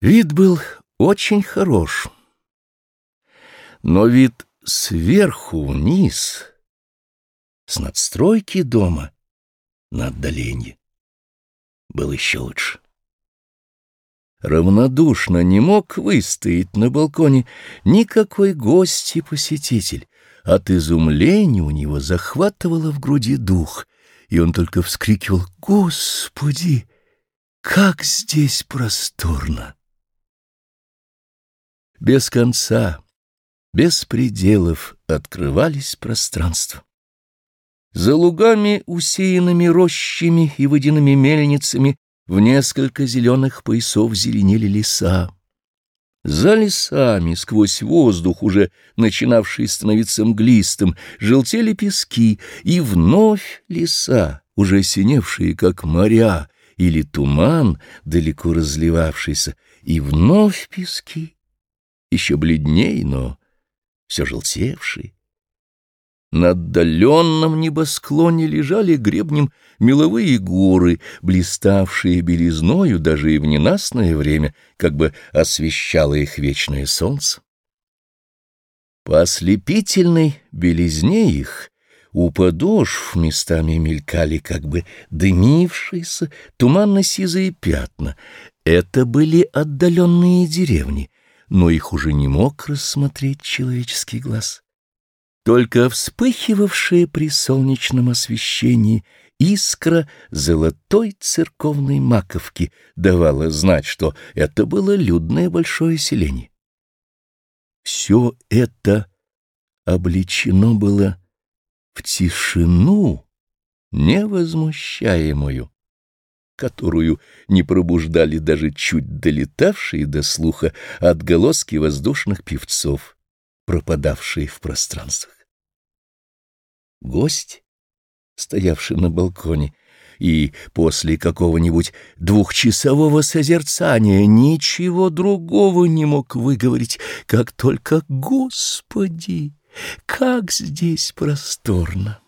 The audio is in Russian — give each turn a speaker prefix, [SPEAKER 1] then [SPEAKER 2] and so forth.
[SPEAKER 1] Вид был очень хорош, но вид сверху вниз, с надстройки дома на отдаленье, был еще лучше. Равнодушно не мог выстоять на балконе никакой гость и посетитель. От изумления у него захватывало в груди дух, и он только вскрикивал «Господи, как здесь просторно!» Без конца, без пределов открывались пространства. За лугами, усеянными рощами и водяными мельницами, в несколько зеленых поясов зеленели леса. За лесами, сквозь воздух, уже начинавший становиться мглистым, желтели пески, и вновь леса, уже синевшие, как моря, или туман, далеко разливавшийся, и вновь пески еще бледней, но все желтевший. На отдаленном небосклоне лежали гребнем меловые горы, блиставшие белизною даже и в ненастное время, как бы освещало их вечное солнце. По ослепительной белизне их у подошв местами мелькали как бы дымившиеся туманно-сизые пятна. Это были отдаленные деревни — но их уже не мог рассмотреть человеческий глаз. Только вспыхивавшая при солнечном освещении искра золотой церковной маковки давала знать, что это было людное большое селение. Все это обличено было в тишину невозмущаемую которую не пробуждали даже чуть долетавшие до слуха отголоски воздушных певцов, пропадавшие в пространствах. Гость, стоявший на балконе, и после какого-нибудь двухчасового созерцания ничего другого не мог выговорить, как только «Господи, как здесь просторно!»